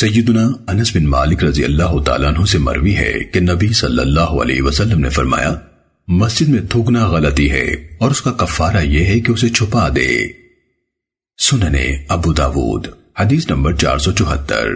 سیدنا انس بن مالک رضی اللہ تعالیٰ عنہ سے مروی ہے کہ نبی صلی اللہ علیہ وسلم نے فرمایا، مسجد میں تھوکنا غلطی ہے اور اس کا کفارہ یہ ہے کہ اسے چھپا دے۔ سننے ابو داود، حدیث نمبر چار سو چوہتر۔